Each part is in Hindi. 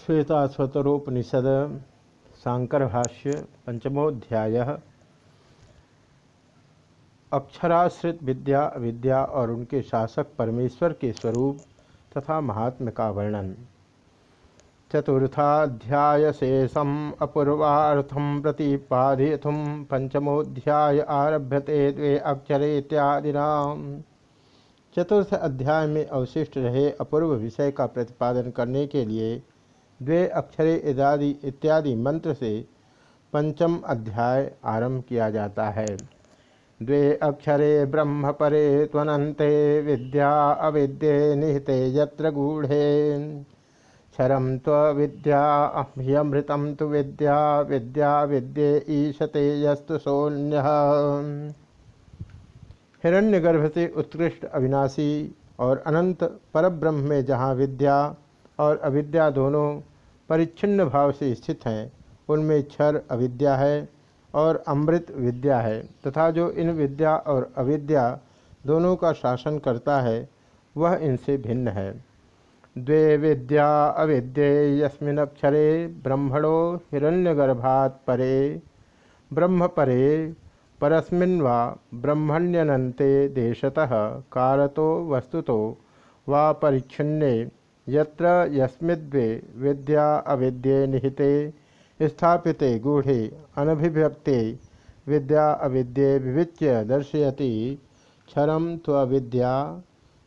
श्वेतास्वतरोपनिषद शांकर भाष्य पंचमोध्याय अक्षराश्रित विद्या अविद्या और उनके शासक परमेश्वर के स्वरूप तथा महात्म का वर्णन। चतुर्थाध्याय शेषम अपूर्वाथम प्रतिपादयथुम पंचमोध्याय आरभ्यते द्वे अक्षरे इत्यादिना चतुर्थ अध्याय में अवशिष्ट रहे अपूर्व विषय का प्रतिपादन करने के लिए द्वे अक्षरे इत्यादि इत्यादि मंत्र से पंचम अध्याय आरंभ किया जाता है। द्वे अक्षरे ब्रह्म परे त्वनते विद्या अविद्ये निहिते यत्र गूढ़े। क्षरम विद्या ह्यमृतम तो विद्या विद्या विद्ये ईशते यस्तु सोन्य हिरण्यगर्भ से उत्कृष्ट अविनाशी और अनंत परब्रह्म में जहाँ विद्या और अविद्या दोनों परिच्छिन्न भाव से स्थित हैं। उनमें क्षर अविद्या है और अमृत विद्या है तथा जो इन विद्या और अविद्या दोनों का शासन करता है, वह इनसे भिन्न है। द्वे विद्या अविद्ये यस्मिनक्षरे ब्रह्मणो हिरण्यगर्भात् परे, ब्रह्म परे, परस्मिन् वा ब्रह्मण्यनन्ते देशतः कालतो वस्तुतो वा परिच्छिन्ने यत्र यस्मिद्वे विद्या अविद्ये निहिते, स्थापिते गूढ़े अनभिव्यक्ते, विद्या अविद्ये विविच्य दर्शयति। क्षरम त्विद्या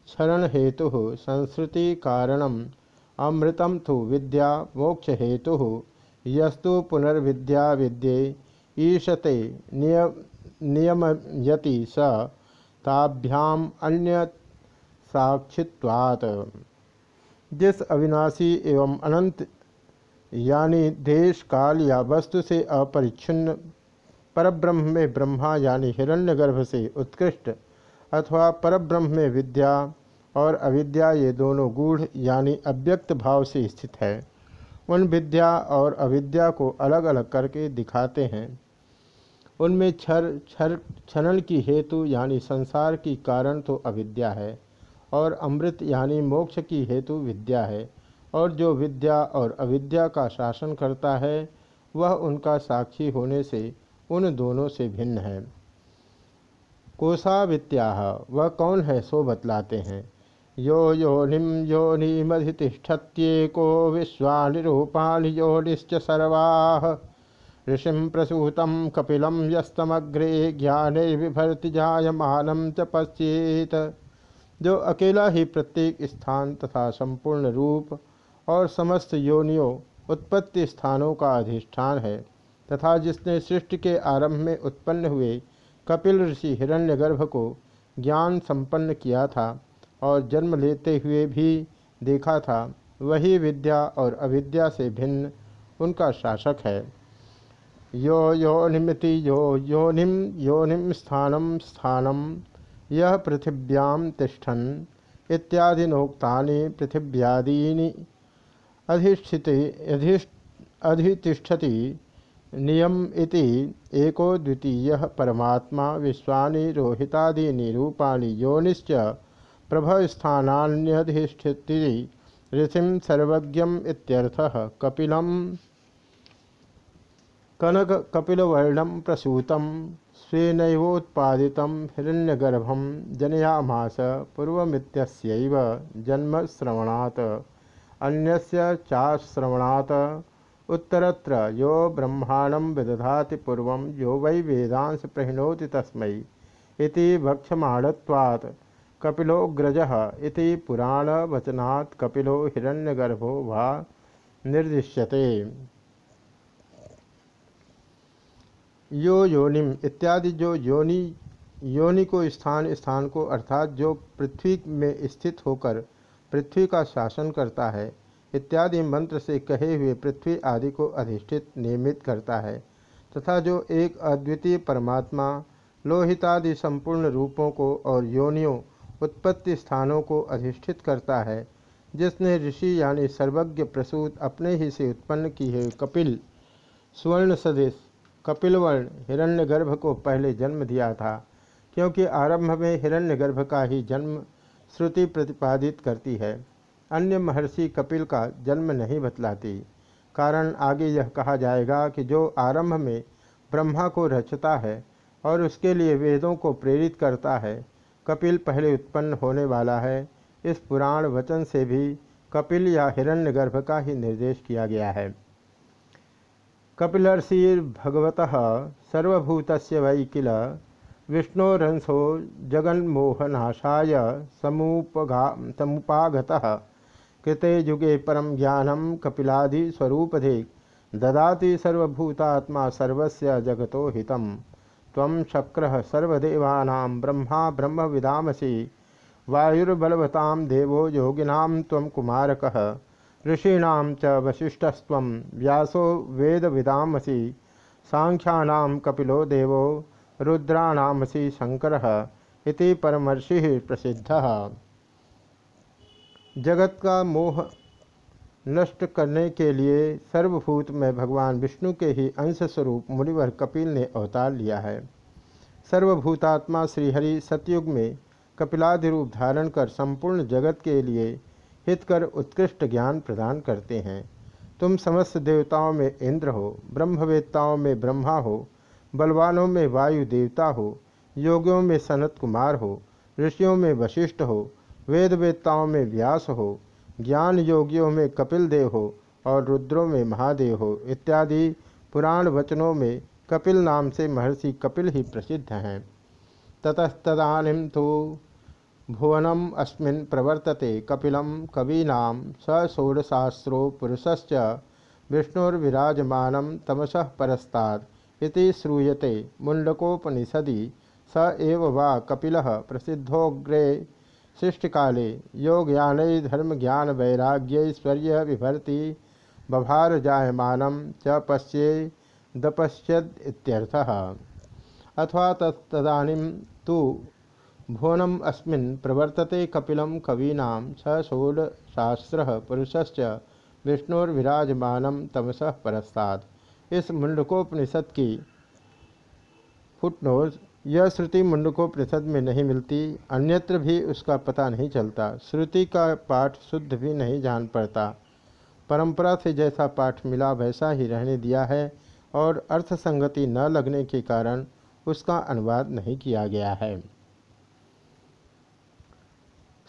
क्षरण हेतु संस्कृति कारणम अमृतम तो विद्या मोक्ष हेतु यस्तु पुनर्विद्या विद्ये ईशते नियम नियमयति स, ताभ्याम अन्य साक्षित्वात्। जिस अविनाशी एवं अनंत, यानी देश, काल या वस्तु से अपरिच्छिन्न, परब्रह्म में ब्रह्मा, यानी हिरण्यगर्भ से उत्कृष्ट, अथवा परब्रह्म में विद्या और अविद्या, ये दोनों गूढ़, यानी अव्यक्त भाव से स्थित है। उन विद्या और अविद्या को अलग अलग करके दिखाते हैं। उनमें क्षर क्षर क्षरण की हेतु, यानी संसार की कारण तो अविद्या है। और अमृत यानी मोक्ष की हेतु विद्या है। और जो विद्या और अविद्या का शासन करता है, वह उनका साक्षी होने से उन दोनों से भिन्न है। कोषावित्या वह कौन है सो बतलाते हैं। यो योनिम योनिमधितिष्ठत्येको विश्वानिरूपाणि योनिश्च सर्वा। ऋषिम प्रसूतम कपिलम यस्तमग्रे ज्ञाने विभर्ति जायमानम च पश्चेत जो अकेला ही प्रत्येक स्थान तथा संपूर्ण रूप और समस्त योनियों उत्पत्ति स्थानों का अधिष्ठान है, तथा जिसने सृष्टि के आरंभ में उत्पन्न हुए कपिल ऋषि हिरण्यगर्भ को ज्ञान संपन्न किया था और जन्म लेते हुए भी देखा था, वही विद्या और अविद्या से भिन्न उनका शासक है। यो योनिमिति, यो योनिम योनिम स्थानम स्थानम यह पृथिव्याम तिष्ठन इत्यादिनोक्तानि पृथिव्यादीनि अधिष्ठित अधितिष्ठति नियम इति एको द्वितीय परमात्मा विश्वानि रोहितादीनि रूपाणि योनिश्च प्रभवस्थानान्यधिष्ठिति ऋषिं सर्वज्ञम इत्यर्थः कपिलं कनक कपिलवर्णम प्रसूतम। स्वेनोत्पादित हिरण्यगर्भम जनयामास पूर्वमित्यस्यैव जन्मश्रवणात्। उत्तरत्र यो ब्रह्मांड विदधाति पूर्व यो वै वेदांस प्रहिणोति तस्मै इति इति कपिलो हिरण्यगर्भो वा निर्दिश्यते। यो योनिम इत्यादि जो योनि योनि को स्थान स्थान को अर्थात जो पृथ्वी में स्थित होकर पृथ्वी का शासन करता है, इत्यादि मंत्र से कहे हुए पृथ्वी आदि को अधिष्ठित, नियमित करता है, तथा जो एक अद्वितीय परमात्मा, लोहितादि संपूर्ण रूपों को और योनियों उत्पत्ति स्थानों को अधिष्ठित करता है, जिसने ऋषि यानी सर्वज्ञ प्रसूत अपने ही से उत्पन्न की है कपिल, स्वर्ण सदेश कपिलवर्ण हिरण्यगर्भ को पहले जन्म दिया था, क्योंकि आरंभ में हिरण्यगर्भ का ही जन्म श्रुति प्रतिपादित करती है। अन्य महर्षि कपिल का जन्म नहीं बतलाती। कारण आगे यह कहा जाएगा कि जो आरंभ में ब्रह्मा को रचता है और उसके लिए वेदों को प्रेरित करता है, कपिल पहले उत्पन्न होने वाला है। इस पुराण वचन से भी कपिल या हिरण्यगर्भ का ही निर्देश किया गया है। भगवत सर्वभूत वै किल? विष्णोरंसो जगन्मोहनाशाय समुपगा, समुपागतः। कृते युगे परम ज्ञानम कपिलादिस्वरूपधे। ददाति सर्वभूतात्मा सर्वस्य जगतो हितम। तम शक्र सर्वदेवानां ब्रह्मा ब्रह्म विदामसी वायुर्बलवतां देवो योगिनां त्वं कुमारकः। ऋषीणां च वसिष्ठस्त्व व्यासो वेदविदामसि, सांख्यानां कपिलो देवो, रुद्राणामसि शंकर परमर्षि प्रसिद्ध। जगत का मोह नष्ट करने के लिए सर्वभूत में भगवान विष्णु के ही अंश स्वरूप मुनिवर कपिल ने अवतार लिया है। सर्वभूतात्मा श्रीहरि सतयुग में कपिलादि रूप धारण कर संपूर्ण जगत के लिए हितकर उत्कृष्ट ज्ञान प्रदान करते हैं। तुम समस्त देवताओं में इंद्र हो, ब्रह्मवेत्ताओं में ब्रह्मा हो, बलवानों में वायु देवता हो, योगियों में सनत कुमार हो, ऋषियों में वशिष्ठ हो, वेदवेत्ताओं में व्यास हो, ज्ञान योगियों में कपिल देव हो और रुद्रों में महादेव हो, इत्यादि पुराण वचनों में कपिल नाम से महर्षि कपिल ही प्रसिद्ध हैं। ततस्तदानीम तो भुवनम अस्मिन् प्रवर्तते कपिलम कवीना स षोडशास्त्रो पुरुषश्च विष्णुर्विराजमान तमस परस्तात् इति श्रूयते मुंडकोपनिषदि स एव वा कपिलः प्रसिद्धोग्रे सृष्टिकाले। योगयान धर्म ज्ञान वैराग्यैश्वर्य विभर्ति बभार जायमान च पश्ये दपश्यद इत्यर्थः। अथवा तदानीं तु भुवनम अस्मिन् प्रवर्तते कपिलं कवीना स षोडशास्त्र पुरुषश्च विष्णुर्विराजमान तमस परस्तात्। इस मुंडकोपनिषद की फुटनोज, यह श्रुति मुंडकोपनिषद में नहीं मिलती, अन्यत्र भी उसका पता नहीं चलता। श्रुति का पाठ शुद्ध भी नहीं जान पड़ता। परंपरा से जैसा पाठ मिला, वैसा ही रहने दिया है, और अर्थ संगति न लगने के कारण उसका अनुवाद नहीं किया गया है।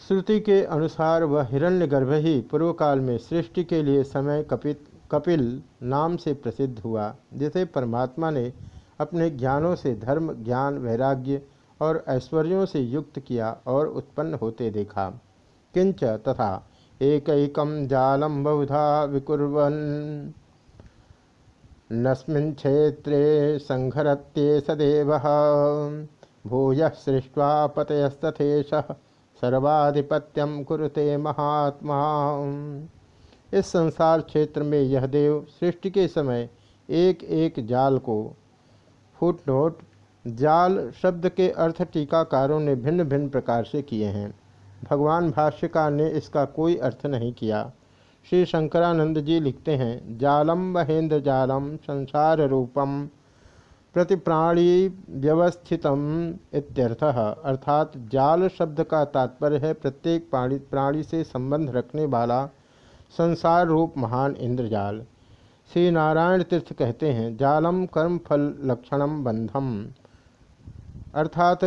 श्रुति के अनुसार वह हिरण्यगर्भ ही पूर्व काल में सृष्टि के लिए समय कपित, कपिल नाम से प्रसिद्ध हुआ, जिसे परमात्मा ने अपने ज्ञानों से धर्म, ज्ञान, वैराग्य और ऐश्वर्यों से युक्त किया और उत्पन्न होते देखा। किंच तथा एक जालम बहुधा विकुर्वन। नस्मिन् क्षेत्रे संघरत्ये सदेव। भूय सृष्ट्वा पतयस्तथेश। सर्वाधिपत्यम कुरुते महात्मा। इस संसार क्षेत्र में यह देव सृष्टि के समय एक एक जाल को, फुटनोट, जाल शब्द के अर्थ टीकाकारों ने भिन्न भिन्न प्रकार से किए हैं। भगवान भाष्यकार ने इसका कोई अर्थ नहीं किया। श्री शंकरानंद जी लिखते हैं, जालम महेंद्र जालम, संसार रूपम प्रतिप्राणी व्यवस्थितम इत्यर्थः। अर्थात जाल शब्द का तात्पर्य है, प्रत्येक प्राणी प्राणी से संबंध रखने वाला संसार रूप महान इंद्रजाल। श्री नारायण तीर्थ कहते हैं, जालम कर्मफल लक्षणम बंधम। अर्थात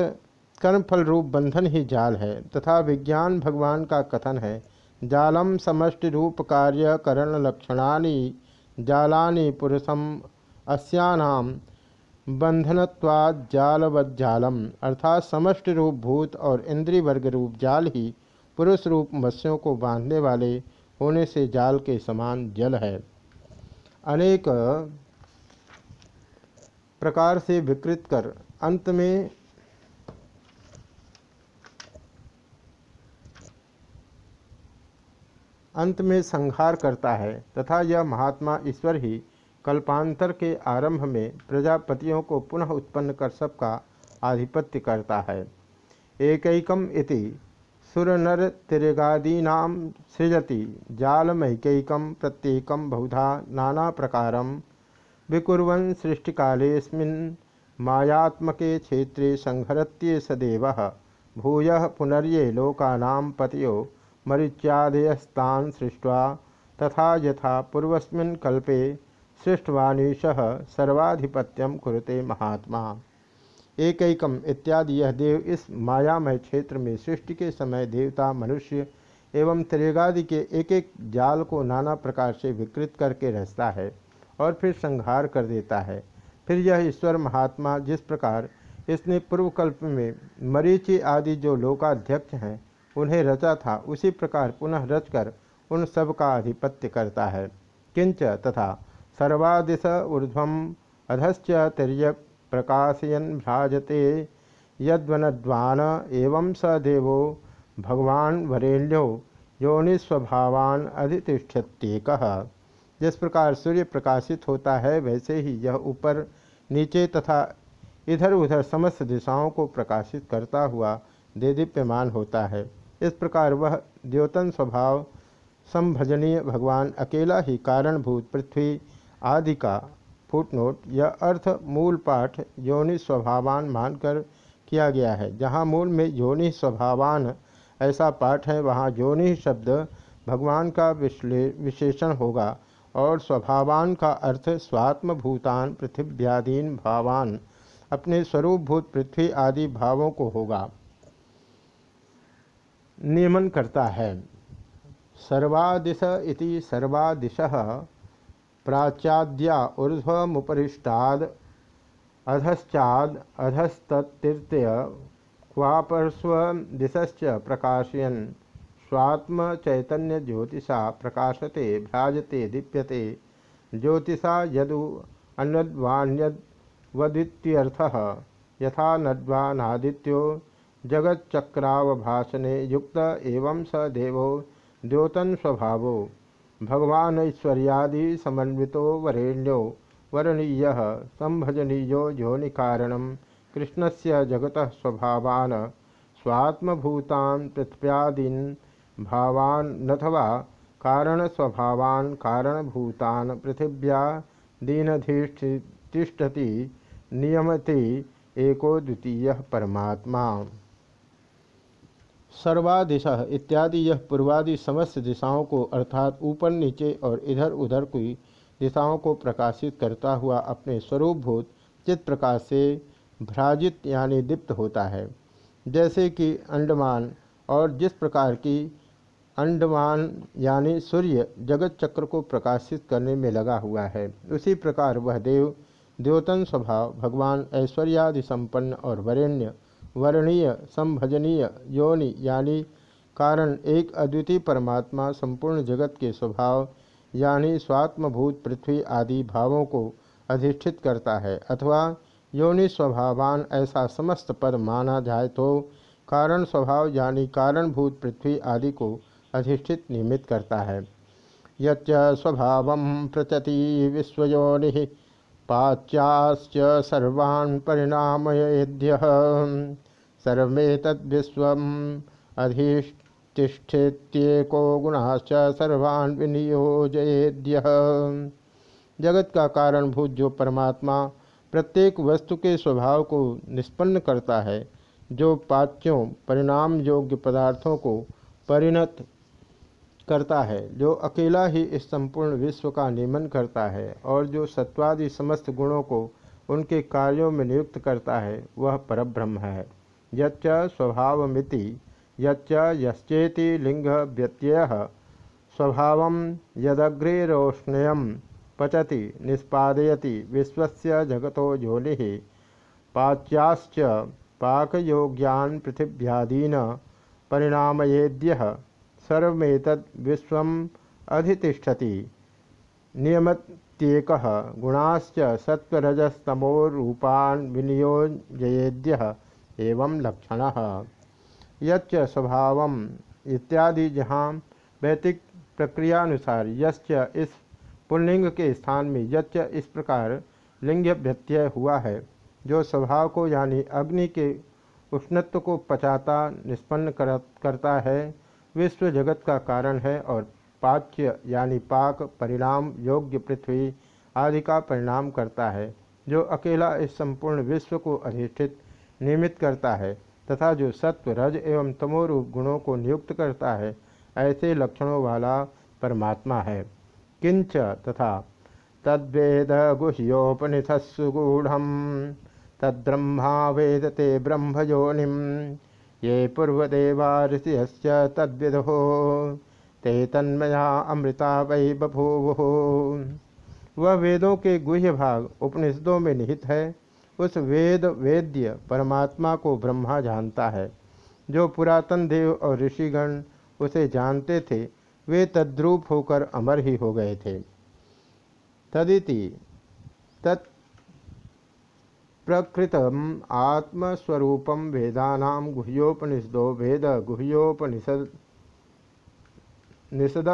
कर्मफल रूप बंधन ही जाल है, तथा विज्ञान भगवान का कथन है, जालम समष्टि रूप कार्य करण लक्षणानि, जालानि पुरुषम अस्यानाम बंधनत्वाद जालवज्जालम, अर्थात समष्ट रूप भूत और इंद्रिय वर्ग रूप जाल ही पुरुष रूप मत्स्यों को बांधने वाले होने से जाल के समान जल है। अनेक प्रकार से विकृत कर अंत में अंत में संहार करता है, तथा यह महात्मा ईश्वर ही कल्पांतर के आरंभ में प्रजापतियों को पुनः उत्पन्न कर सबका आधिपत्य करता है। एकैकम इति सृजति जालमैकैक प्रत्येक बहुधा नाना प्रकार विकुर्वन् सृष्टिकालेऽस्मिन् मायात्मके क्षेत्रे संहरत्ये सदेव भूय पुनर्ये लोकानां पतयो मरीच्यादयस्तान् सृष्ट्वा तथा यथा पूर्वस्मिन् कल्पे सृष्टवानीश सर्वाधिपत्यम कुरुते महात्मा। एकैकम इत्यादि, यह देव इस मायामय क्षेत्र में सृष्टि के समय देवता, मनुष्य एवं त्रिगादि के एक एक जाल को नाना प्रकार से विकृत करके रचता है और फिर संहार कर देता है। फिर यह ईश्वर महात्मा, जिस प्रकार इसने पूर्वकल्प में मरीचि आदि जो लोकाध्यक्ष हैं, उन्हें रचा था, उसी प्रकार पुनः रचकर उन सब का आधिपत्य करता है। किंच तथा सर्वादिश ऊर्ध्व अधश्च तिर्यक प्रकाशयन भ्राजते यद्वनद्वान एवं स देवो भगवान वरेण्यो योनिस्वभावान अधितिष्ठत्येक। जिस प्रकार सूर्य प्रकाशित होता है, वैसे ही यह ऊपर, नीचे तथा इधर उधर समस्त दिशाओं को प्रकाशित करता हुआ देदीप्यमान होता है। इस प्रकार वह द्योतन स्वभाव संभजनीय भगवान अकेला ही कारणभूत पृथ्वी आदि का फुटनोट यह अर्थ मूल पाठ योनि स्वभावान मानकर किया गया है। जहाँ मूल में योनि स्वभावान ऐसा पाठ है, वहाँ योनि शब्द भगवान का विश्ले, विशेषण होगा और स्वभावान का अर्थ स्वात्म भूतान पृथ्व्याधीन भावान, अपने स्वरूपभूत पृथ्वी आदि भावों को होगा। नियमन करता है। सर्वादिश इति सर्वादिश प्राच्याद्या ऊर्ध्वमुपरिष्टाद, अधश्चाद क्वापरस्व दिशश्च प्रकाशयन। स्वात्म चैतन्य ज्योतिषा प्रकाशते, भ्राजते, दीप्यते। ज्योतिषा यदु अन्यद्वान्यद्वदित्यर्थः, यथा नद्वानादित्यो जगच्चक्रावभाषणे युक्त एवं स देवो द्योतन स्वभावो। भगवान ऐश्वर्यादि समन्वितो वरेण्यो, वरणीय संभजनीयो योनिकारणम। कृष्ण से जगत स्वभावान, स्वात्मभूतान पृथ्व्यादीन भावान नथवा कारण स्वभावान कारणभूतान पृथिव्या दीनधिष्ठति नियमति एको द्वितीय परमात्मा। सर्वादिश इत्यादि यह पूर्वादि समस्त दिशाओं को अर्थात ऊपर, नीचे और इधर, उधर की दिशाओं को प्रकाशित करता हुआ अपने स्वरूपभूत चित प्रकाश से भ्राजित यानी दीप्त होता है। जैसे कि अंडमान और जिस प्रकार की अंडमान यानी सूर्य जगत चक्र को प्रकाशित करने में लगा हुआ है, उसी प्रकार वह देव, द्योतन स्वभाव, भगवान ऐश्वर्यादि संपन्न और वरेण्य वर्णीय, संभजनीय, योनि यानी कारण एक अद्वितीय परमात्मा, संपूर्ण जगत के स्वभाव यानी स्वात्मभूत पृथ्वी आदि भावों को अधिष्ठित करता है। अथवा योनि स्वभावान ऐसा समस्त पद माना जाए तो कारण स्वभाव यानी कारणभूत पृथ्वी आदि को अधिष्ठित नियमित करता है। यच्च स्वभाव प्रचति विश्वयोनि पाच्याश्च सर्वान् परिणामयेद्य। सर्वेतद्विश्व अधिष्ठिष्ठेत्येको गुणाश्च सर्वान् विनियोजयेद्य। जगत का कारणभूत जो परमात्मा प्रत्येक वस्तु के स्वभाव को निष्पन्न करता है, जो पाच्यों परिणाम योग्य पदार्थों को परिणत करता है, जो अकेला ही इस संपूर्ण विश्व का नियमन करता है और जो सत्वादि समस्त गुणों को उनके कार्यों में नियुक्त करता है, वह परब्रह्म है। यच्च स्वभावमिति, यच्च यश्चेति लिंग व्यत्यय, स्वभाव यदग्रेरोष्णय पचति निष्पादयति विश्वस्य जगतो योनि पाच्याश्च पाकयोग्यान पृथिव्यादीन परिणामयेद्य। सर्वेतद विश्व अधितिष्ठति। नियमत्येक गुणाश्च सत्वरजस्तमोरूपान् विनियोजयेद्य एवं लक्षण। यच्च स्वभाव इत्यादि जहाँ वैतिक प्रक्रियानुसार यश्च इस पुल्लिंग के स्थान में यच्च इस प्रकार लिंग व्यत्यय हुआ है। जो स्वभाव को यानी अग्नि के उष्णत्व को पचाता निष्पन्न कर, करता है विश्व जगत का कारण है और पाच्य यानी पाक परिणाम योग्य पृथ्वी आदि का परिणाम करता है, जो अकेला इस संपूर्ण विश्व को अधिष्ठित, नियमित करता है, तथा जो सत्व, रज एवं तमोरूप गुणों को नियुक्त करता है, ऐसे लक्षणों वाला परमात्मा है। किंच तथा तद्वेद गुह्योपनिषत्सु गूढ़ तद्ब्रह्मा वेदते ब्रह्मयोनिम ये पूर्वदेवा ऋषिश्च तद्विदो। ते तन्मया अमृता वै बभूव। वह वेदों के गुह्य भाग उपनिषदों में निहित है। उस वेद, वेद्य परमात्मा को ब्रह्मा जानता है। जो पुरातन देव और ऋषिगण उसे जानते थे, वे तद्रूप होकर अमर ही हो गए थे। तदिति तत् प्रकृत आत्मस्वरूप वेदा गुह्योपनिषदो वेद गुह्योपनिषद निषद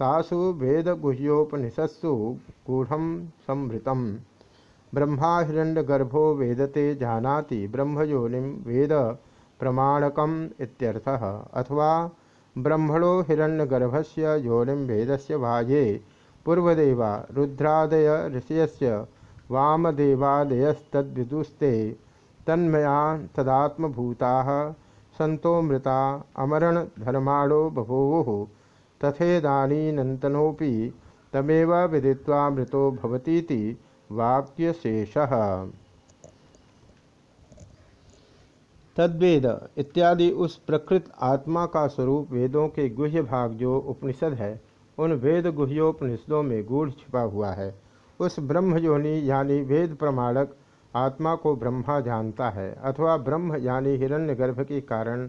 तासु वेद गुह्योपनिषत्सु गूढ़ संभृत ब्रह्मा हिरण्यगर्भो वेदते जानाति ब्रह्मयोनि वेद इत्यर्थः। अथवा ब्रह्मणो हिरण्यगर्भस्य योनिं वेदस्य वाये पूर्वदेवा रुद्रादय ऋषयस्य वामदेवादयस्तद्विदुस्ते तन्मया तदात्मभूताः सन्तोमृता अमरण धर्माणो बभूवुः तथेदानीनन्तनोपि तमेव विदित्वा मृतो भवतीति वाक्यशेषः। तद्वेद इत्यादि उस प्रकृत आत्मा का स्वरूप वेदों के गुह्य भाग जो उपनिषद है। उन वेद गुह्योपनिषदों में गूढ़ छिपा हुआ है। उस ब्रह्मयोनि यानी वेद प्रमाणक आत्मा को ब्रह्मा जानता है, अथवा ब्रह्म यानी हिरण्यगर्भ के कारण,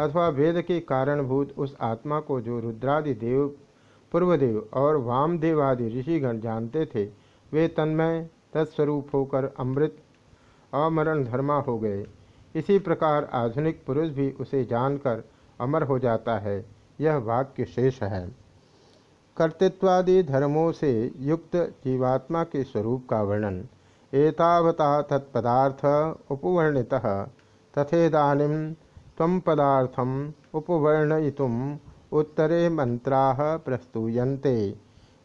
अथवा वेद के कारणभूत उस आत्मा को जो रुद्रादि देव, पूर्वदेव और वामदेवादि ऋषिगण जानते थे, वे तन्मय, तत्स्वरूप होकर अमृत, अमरण धर्मा हो गए। इसी प्रकार आधुनिक पुरुष भी उसे जानकर अमर हो जाता है। यह वाक्य शेष है। कर्तृत्वादि धर्मों से युक्त जीवात्मा के स्वरूप का वर्णन। एतावता तत्पदार्थ उपवर्णित। तथेदानीम तम पदार्थम उपवर्णयितुम उत्तरे मंत्रा प्रस्तूयन्ते।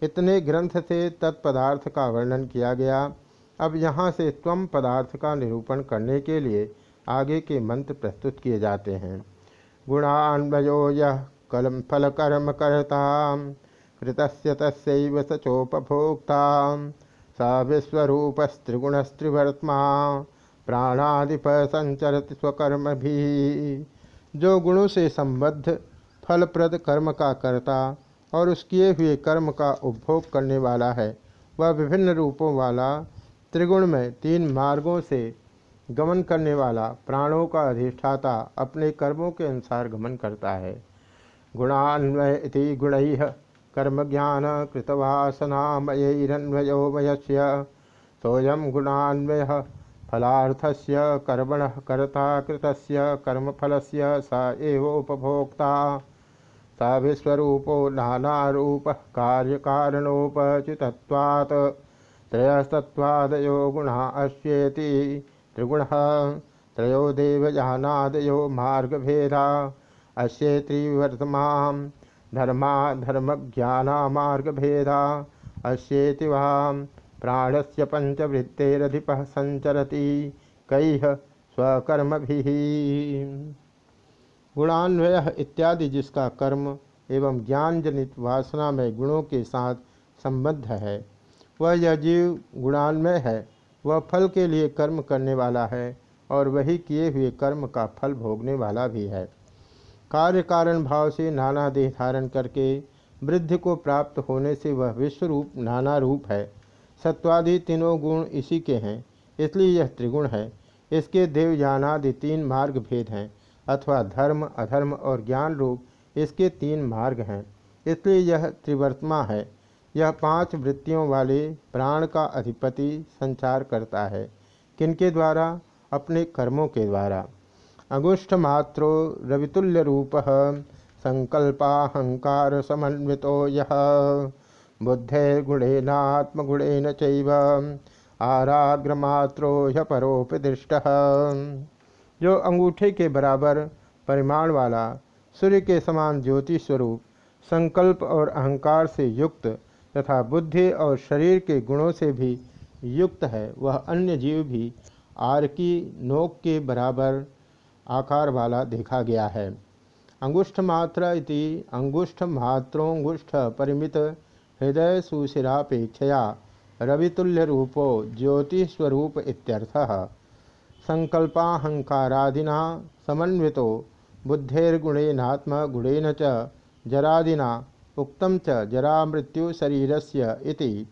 इतने ग्रंथ से तत्पदार्थ का वर्णन किया गया। अब यहाँ से त्वम पदार्थ का निरूपण करने के लिए आगे के मंत्र प्रस्तुत किए जाते हैं। गुणान्वयो यह कलम फल कर्म करता कृत तस्व सचोपभोक्ता स विश्वरूपस्त्रिगुणस्त्रिवर्त्मा प्राणादिप संचरत स्वकर्म भी जो गुणों से संबद्ध, फलप्रद कर्म का करता और उस किए हुए कर्म का उपभोग करने वाला है, वह विभिन्न रूपों वाला त्रिगुण में तीन मार्गों से गमन करने वाला प्राणों का अधिष्ठाता अपने कर्मों के अनुसार गमन करता है। गुणान्वय गुण। कर्म ज्ञान कृतवासनामयरन्वयो मयस्य सोयम गुणान्वय फलार्थस्य कर्मण कर्ता कृतस्य कर्मफलस्य स एव उपभोक्ता सा विश्वरूपो नानारूप कार्यकारणोपचितत्वात्। त्रयस्तत्वादयो गुणा अश्येति त्रिगुण। त्रयो देवयानादयो मार्गभेदा। त्रिवर्तमा धर्मा धर्मज्ञाना मार्गभेदा अश्येति वाम प्राणस्य संचरती कई स्वकर्म भी गुणान्वय इत्यादि जिसका कर्म एवं ज्ञान जनित वासना में गुणों के साथ संबद्ध है, वह यह जीव गुणान्वय है, वह फल के लिए कर्म करने वाला है और वही किए हुए कर्म का फल भोगने वाला भी है। कार्य कारण भाव से नाना देह धारण करके वृद्धि को प्राप्त होने से वह विश्व रूप नाना रूप है। सत्वादि तीनों गुण इसी के हैं, इसलिए यह त्रिगुण है। इसके देवयानादि तीन मार्ग भेद हैं, अथवा धर्म, अधर्म और ज्ञान रूप इसके तीन मार्ग हैं। इसलिए यह त्रिवर्तमा है। यह पाँच वृत्तियों वाले प्राण का अधिपति संचार करता है। किनके द्वारा? अपने कर्मों के द्वारा। अंगुष्ठ मात्रो रवितुल्य रूप संकल्पाहंकार समन्वितो यह बुद्धे गुणेनात्मगुणेन चैव आराग्रमात्रो यह परोपदृष्ट जो अंगूठे के बराबर परिमाण वाला सूर्य के समान ज्योति स्वरूप संकल्प और अहंकार से युक्त तथा बुद्धि और शरीर के गुणों से भी युक्त है, वह अन्य जीव भी आर की नोक के बराबर आकार वाला देखा गया है। अंगुष्ठमात्र इति अंगुष्ठमात्रोंगुष्ठ परिमित हृदय सुशिरापेक्षया रवितुल्य रूपो ज्योतिस्वरूप इत्यर्थः। संकल्पाहंकारादिना समन्वितो बुद्धेर्गुणेनात्म गुणेन च जरादिना उक्तम च जरा मृत्यु शरीरस्य इति।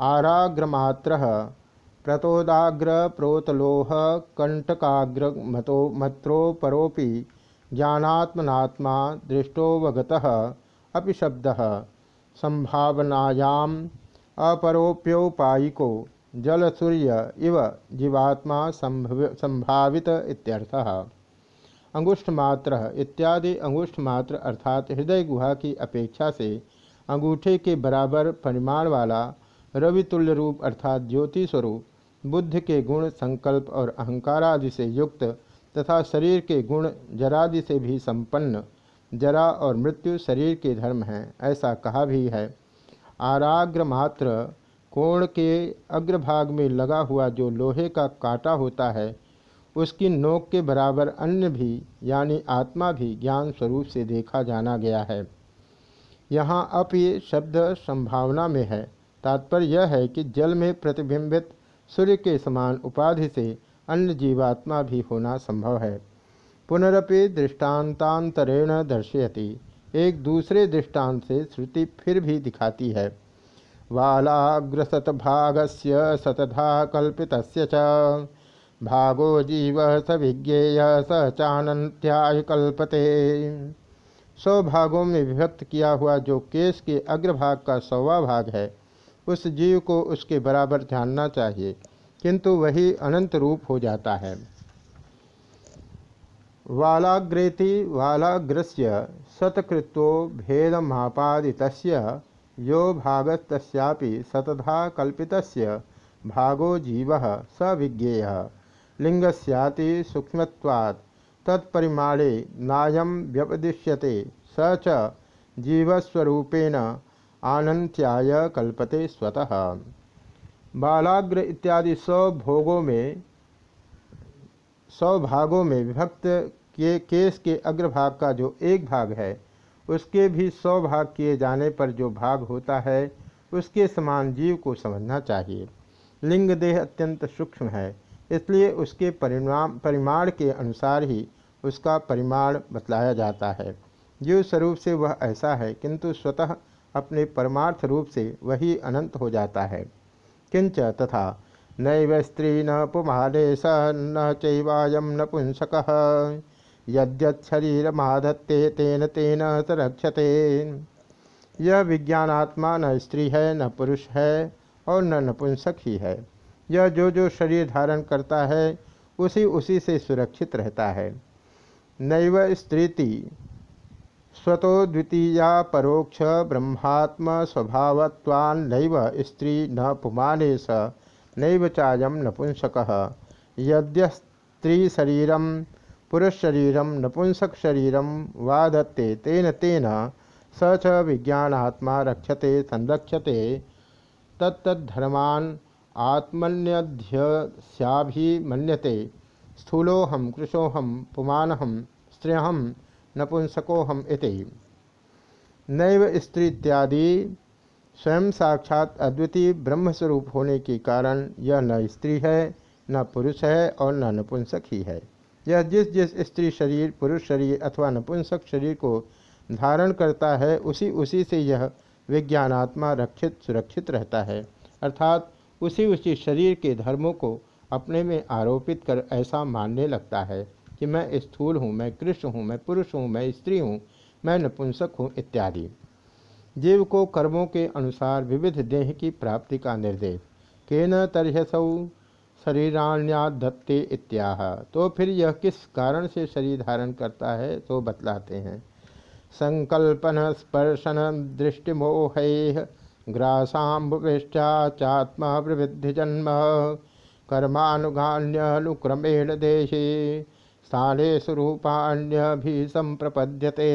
आराग्रमात्र प्रतोदाग्र प्रोतलोह कंटकाग्र मतो मत्रोपरोपि ज्ञानात्मनात्मा दृष्टोवगतः अपि शब्दः। संभावनायाम अपरोप्योपायिको जल सूर्य इव जीवात्मा संभावित इत्यर्थः। अंगुष्ठ मात्र इत्यादि अंगुष्ठ मात्र अर्थात हृदय गुहा की अपेक्षा से अंगूठे के बराबर परिमाण वाला रवितुल्य रूप अर्थात ज्योति स्वरूप बुद्ध के गुण, संकल्प और अहंकार आदि से युक्त तथा शरीर के गुण जरादि से भी संपन्न, जरा और मृत्यु शरीर के धर्म हैं, ऐसा कहा भी है। आराग्र मात्र कोण के अग्रभाग में लगा हुआ जो लोहे का कांटा होता है, उसकी नोक के बराबर अन्य भी, यानी आत्मा भी ज्ञान स्वरूप से देखा जाना गया है। यहाँ अप ये शब्द संभावना में है। तात्पर्य यह है कि जल में प्रतिबिंबित सूर्य के समान उपाधि से अन्य जीवात्मा भी होना संभव है। पुनरपि दृष्टान्तांतरेण दर्शयति। एक दूसरे दृष्टांत से श्रुति फिर भी दिखाती है। वालाग्रसतभागस्य सतधा कल्पित भागो जीव स विज्ञेय स कल्पते। सौ भागों में विभक्त किया हुआ जो केश के अग्रभाग का सौवा भाग है उस जीव को उसके बराबर जानना चाहिए, किंतु वही अनंत रूप हो जाता है। वालाग्रेति वालाग्रस्य सतकृत्व भेदमापादित यो भागस्तस्यापि सतधा कल्पितस्य भागो जीव स विज्ञेय। लिंगस्याति सूक्ष्मत्वात् तत्परिमाणे नायम व्यपदिश्यते, स जीवस्वरूपेण आनंत्याय कल्पते स्वतः। बालाग्र इत्यादि सौ भोगों में, सौ भागों में विभक्त के, केस के अग्रभाग का जो एक भाग है, उसके भी सौ भाग किए जाने पर जो भाग होता है, उसके समान जीव को समझना चाहिए। लिंग देह अत्यंत सूक्ष्म है, इसलिए उसके परिणाम, परिमाण के अनुसार ही उसका परिमाण बतलाया जाता है। जीव स्वरूप से वह ऐसा है, किंतु स्वतः अपने परमार्थ रूप से वही अनंत हो जाता है। किंच तथा, नैव स्त्री न पुमाले स न चैवायम नपुंसक यद्यत माधत्ते तेन तेन स रक्षते यह विज्ञानात्मा न स्त्री है, न पुरुष है और न नपुंसक ही है। यह जो जो शरीर धारण करता है, उसी उसी से सुरक्षित रहता है। नैव स्त्रीति स्वतो द्वितीया परोक्ष ब्रह्मात्म स्वभावत्वान्नैव स्त्री न पुमाने स नैव चायम नपुंसक यद्यस्त्रीशरीरम नपुंसक शरीरम वादत्ते तेन तेन, स च विज्ञानात्मा रक्षते संरक्षते। तत्तद्धर्मान आत्मन्यध्यस्याभिमन्यते। स्थूलोहम कृशोहम पुमानहम स्त्रियहम नपुंसकोहम इति। नैव स्त्री इत्यादि स्वयं साक्षात अद्वितीय ब्रह्मस्वरूप होने के कारण यह न स्त्री है, न पुरुष है और न नपुंसक ही है। यह जिस जिस स्त्री शरीर, पुरुष शरीर अथवा नपुंसक शरीर को धारण करता है, उसी उसी से यह विज्ञानात्मा रक्षित, सुरक्षित रहता है। अर्थात उसी उसी शरीर के धर्मों को अपने में आरोपित कर ऐसा मानने लगता है। कि मैं स्थूल हूँ, मैं कृष्ण हूँ, मैं पुरुष हूँ, मैं स्त्री हूँ, मैं नपुंसक हूँ इत्यादि। जीव को कर्मों के अनुसार विविध देह की प्राप्ति का निर्देश। के न तरहसौ शरीराण्याधत्ते इत्याह। तो फिर यह किस कारण से शरीर धारण करता है तो बतलाते हैं। संकल्पन स्पर्शन दृष्टिमोह ग्रासाबुष्टाचात्मा प्रवृद्धि जन्म। कर्मानुगान्यनुक्रमेण देशे स्थाने स्वरूपान्य भी संप्रपद्यते।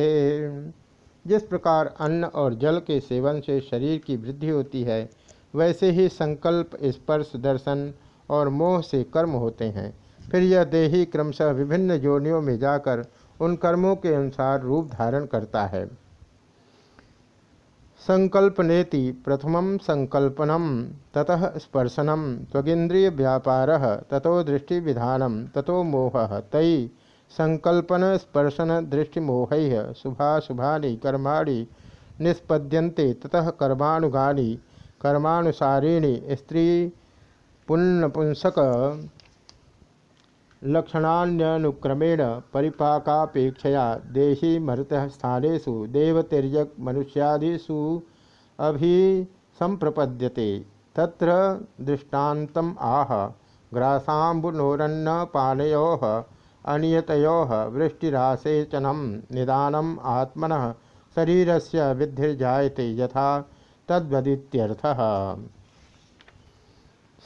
जिस प्रकार अन्न और जल के सेवन से शरीर की वृद्धि होती है, वैसे ही संकल्प, स्पर्श, दर्शन और मोह से कर्म होते हैं। फिर यह देही क्रमशः विभिन्न योनियों में जाकर उन कर्मों के अनुसार रूप धारण करता है। संकल्पनेति प्रथम संकल्पनम ततः स्पर्शनम त्वगिंद्रिय व्यापार ततो दृष्टि विधानम ततो मोह तई संकल्पन स्पर्शन दृष्टि मोह शुभाशुभा कर्माणि निष्पद्यन्ते, ततः कर्माणुगानि कर्मानुसारिणी, स्त्री पुण्यपुंसक लक्षणान्यनुक्रमेण परिपाकापेक्षया देही मृत स्थानेषु देवतिर्यक मनुष्यादिषु अभिसंप्रपद्यते तत्र दृष्टान्तम् आह ग्रासाम्बुनोरन्न पानयोः अनियतयोः, वृष्टिरासेचनं निदानम् आत्मनः शरीरस्य विद्धिर्जायते यथा तद्वदित्यर्थः।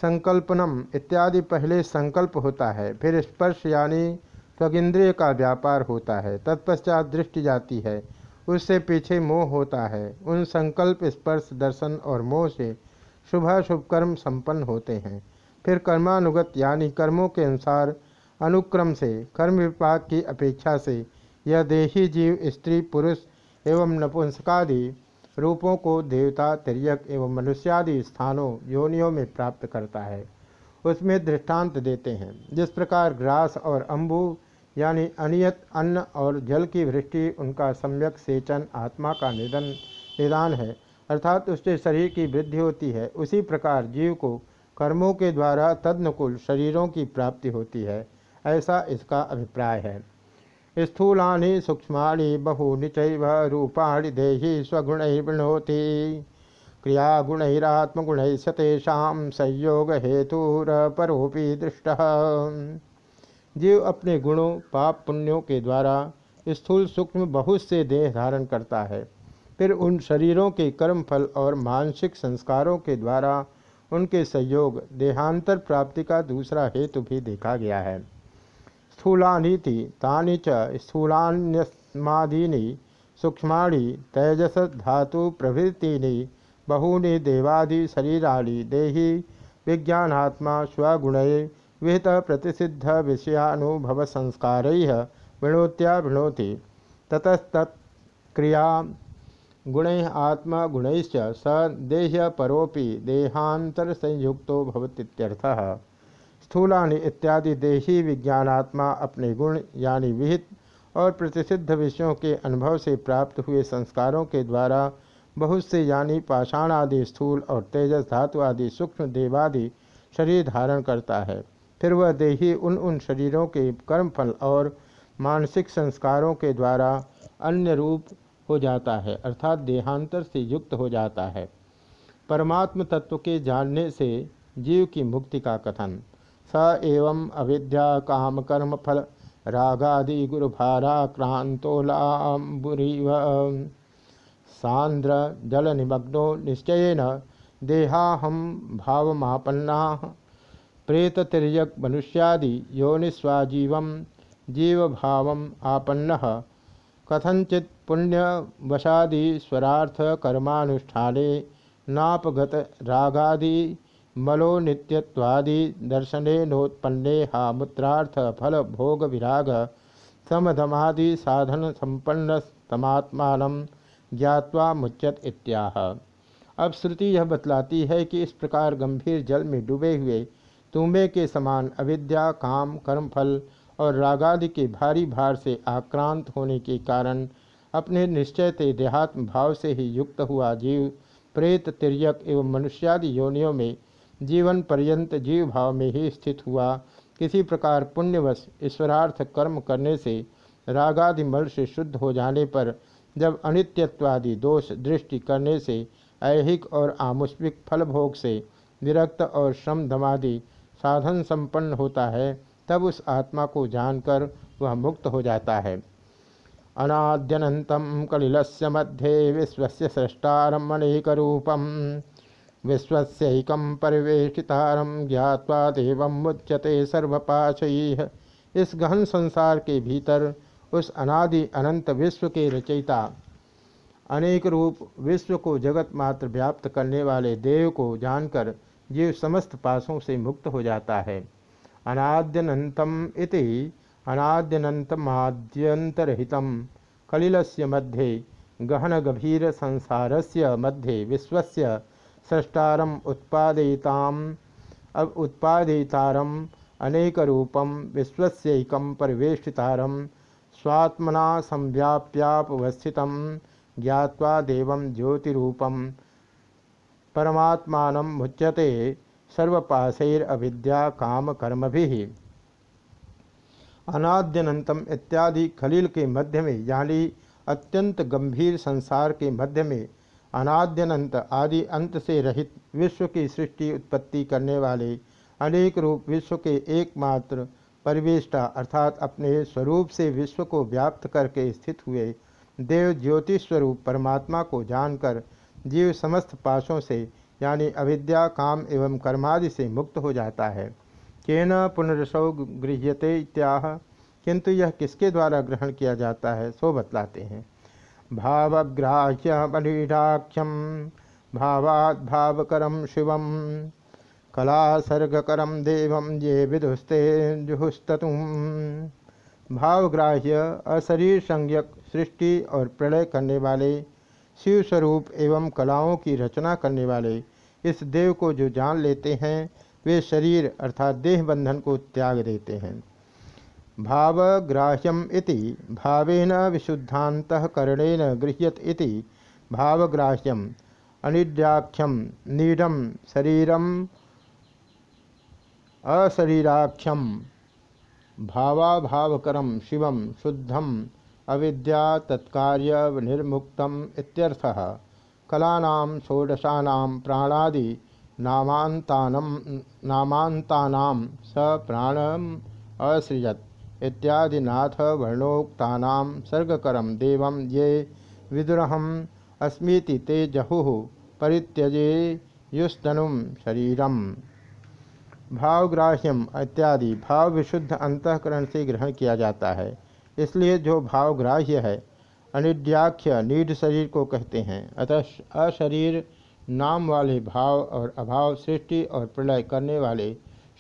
संकल्पनम इत्यादि पहले संकल्प होता है, फिर स्पर्श यानी स्वगिंद्रिय का व्यापार होता है, तत्पश्चात दृष्टि जाती है, उससे पीछे मोह होता है, उन संकल्प, स्पर्श, दर्शन और मोह से शुभ कर्म संपन्न होते हैं। फिर कर्मानुगत यानी कर्मों के अनुसार अनुक्रम से, कर्म विपाक की अपेक्षा से, यह देही जीव, स्त्री, पुरुष एवं नपुंसकादि रूपों को देवता, तिरक एवं मनुष्यादि स्थानों, योनियों में प्राप्त करता है। उसमें दृष्टांत देते हैं। जिस प्रकार ग्रास और अम्बु यानी अनियत, अन्न और जल की वृष्टि, उनका सम्यक सेचन, आत्मा का निधन, निदान है, अर्थात उससे शरीर की वृद्धि होती है, उसी प्रकार जीव को कर्मों के द्वारा तदनुकूल शरीरों की प्राप्ति होती है, ऐसा इसका अभिप्राय है। स्थूलानि सूक्ष्माणि बहूनि चैव रूपाणि देहि स्वगुणैर्वृणोति क्रियागुणैरात्मगुणैः सतेषां संयोग हेतुरपरोपि दृष्ट। जीव अपने गुणों, पाप पुण्यों के द्वारा स्थूल सूक्ष्म बहुत से देह धारण करता है। फिर उन शरीरों के कर्म फल और मानसिक संस्कारों के द्वारा उनके संयोग देहांतर प्राप्ति का दूसरा हेतु भी देखा गया है। स्थूलानीति, तानि च स्थूलान्यस्मादीनि, सूक्ष्माणि तेजस धातु प्रभृतीनि बहूनि देवादि शरीराणि, देहि, विज्ञानात्मा स्वगुण विहित प्रतिषिद्ध विषयानुभव संस्कार विणोत्या विणोति। ततस्तत्क्रिया गुण आत्मा गुण स देह्य परोपि देहांतर संयुक्तो भवतीत्यर्थः स्थूलानि इत्यादि देही विज्ञानात्मा अपने गुण, यानी विहित और प्रतिसिद्ध विषयों के अनुभव से प्राप्त हुए संस्कारों के द्वारा बहुत से यानी पाषाण आदि स्थूल और तेजस धातु आदि सूक्ष्म देवादि शरीर धारण करता है। फिर वह देही उन उन शरीरों के कर्मफल और मानसिक संस्कारों के द्वारा अन्य रूप हो जाता है, अर्थात देहांतर से युक्त हो जाता है। परमात्म तत्व के जानने से जीव की मुक्ति का कथन। स एवं अविद्या काम कर्म फल रागादि गुरुभाराक्रांतोलाबुरीव सांद्र जल निमग्नो निश्चयन देहाहम भावमापन्ना। प्रेततिर्यक मनुष्यादि योनिस्वाजीव जीव भाव आपन्न। कथंचित पुण्यवशादीश्वरार्थ कर्मानुष्ठाने मलो नित्यत्वादि दर्शनोत्पन्ने हा मूत्रार्थ फल भोग विराग समधमादि साधन संपन्न तमात्मान ज्ञावा मुच्यत इत्याह। अब श्रुति यह बतलाती है कि इस प्रकार गंभीर जल में डूबे हुए तुम्बे के समान अविद्या, काम, कर्मफल और रागादि के भारी भार से आक्रांत होने के कारण अपने निश्चय से देहात्म भाव से ही युक्त हुआ जीव, प्रेत तिरक एवं मनुष्यादि योनियों में जीवन पर्यंत जीव भाव में ही स्थित हुआ। किसी प्रकार पुण्यवश ईश्वरार्थ कर्म करने से रागादि मल से शुद्ध हो जाने पर जब अनित्यत्वादि दोष दृष्टि करने से ऐहिक और आमुष्विक फलभोग से विरक्त और श्रम धमादि साधन संपन्न होता है, तब उस आत्मा को जानकर वह मुक्त हो जाता है। अनाद्यनतम कलिलस्य मध्य विश्व सृष्टारम अनेक रूपम विश्वस्यकम परिवेशितारम ज्ञावा देव मुच्यते सर्वपाशय इस गहन संसार के भीतर, उस अनादि अनंत विश्व के रचयिता, अनेक रूप विश्व को जगत मात्र व्याप्त करने वाले देव को जानकर जीव समस्त पासों से मुक्त हो जाता है। अनाद्यनतम इति अनाद्यनन्तमाद्यन्तरहित कलिलस्य मध्ये, गहन गभीर संसारस्य मध्ये विश्वस्य सृष्टारम उत्पादयिताम। अब उत्पादितारम अनेकरूपम विश्वस्यैकं परिवेष्टितारम स्वात्मना संव्याप्यापवस्थित ज्ञावा देव ज्योतिरूपम। परमात्मा मुच्यते सर्वपाशैरविद्या काम कर्म भी अनाद्यनंतम इत्यादि खलील के मध्य में यानी अत्यंत गंभीर संसार के मध्य में अनाद्यनंत आदि अंत से रहित विश्व की सृष्टि उत्पत्ति करने वाले अनेक रूप विश्व के एकमात्र परिवेष्टा अर्थात अपने स्वरूप से विश्व को व्याप्त करके स्थित हुए देव ज्योति स्वरूप परमात्मा को जानकर जीव समस्त पाशों से, यानी अविद्या, काम एवं कर्मादि से मुक्त हो जाता है। केन पुनरसौ गृह्यते इत्याह। किंतु यह किसके द्वारा ग्रहण किया जाता है, सो बतलाते हैं। भावग्राह्य बलिडाख्यम भावाद भावकरम शिवम कला सर्गकरम देवम ये विदुस्ते जुहुस्तुम भावग्राह्य अशरीर संज्ञक सृष्टि और प्रलय करने वाले शिव स्वरूप एवं कलाओं की रचना करने वाले, इस देव को जो जान लेते हैं, वे शरीर अर्थात देह बंधन को त्याग देते हैं। भावग्राह्यम इति, भावेन गृह्यत भावग्राह्यम, अनिद्राख्यम, नीडम, शरीरम, अशरीराख्यम, भावाभावकरम, शिवम, शुद्धम, अविद्या तत्कार्य निर्मुक्तम इत्यर्थः। कलानां, षोडशानां प्राणादि नामान्तानं, नामान्तानां स प्राणम असृजत। इत्यादि नाथ वर्णोक्तानां सर्गकरम देव ये विदुरहम अस्मीति ते जहुः परित्यजे युस्तनु शरीरम। भावग्राह्यम इत्यादि भाव विशुद्ध अंतकरण से ग्रहण किया जाता है। इसलिए जो भावग्राह्य है, अनिद्याख्य नीड शरीर को कहते हैं। अतः अशरीर नाम वाले भाव और अभाव, सृष्टि और प्रलय करने वाले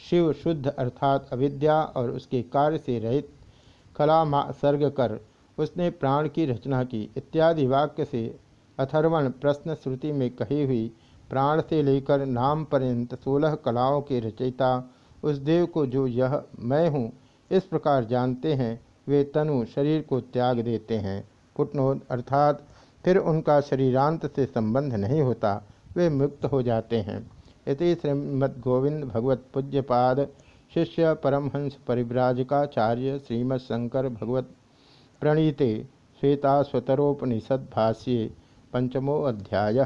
शिव शुद्ध अर्थात अविद्या और उसके कार्य से रहित कला सर्ग कर उसने प्राण की रचना की। इत्यादि वाक्य से अथर्वण प्रश्न श्रुति में कही हुई प्राण से लेकर नाम पर्यंत सोलह कलाओं के रचयिता, उस देव को जो यह मैं हूँ, इस प्रकार जानते हैं, वे तनु शरीर को त्याग देते हैं। फुटनोट अर्थात, फिर उनका शरीरांत से संबंध नहीं होता, वे मुक्त हो जाते हैं। इति श्रीमद्गोविंद भगवत पूज्यपाद शिष्य परमहंस परिव्राजकाचार्य श्रीमत्शंकर भगवत प्रणीते श्वेता स्वतरोपनिषद भाष्ये पंचमो अध्याय।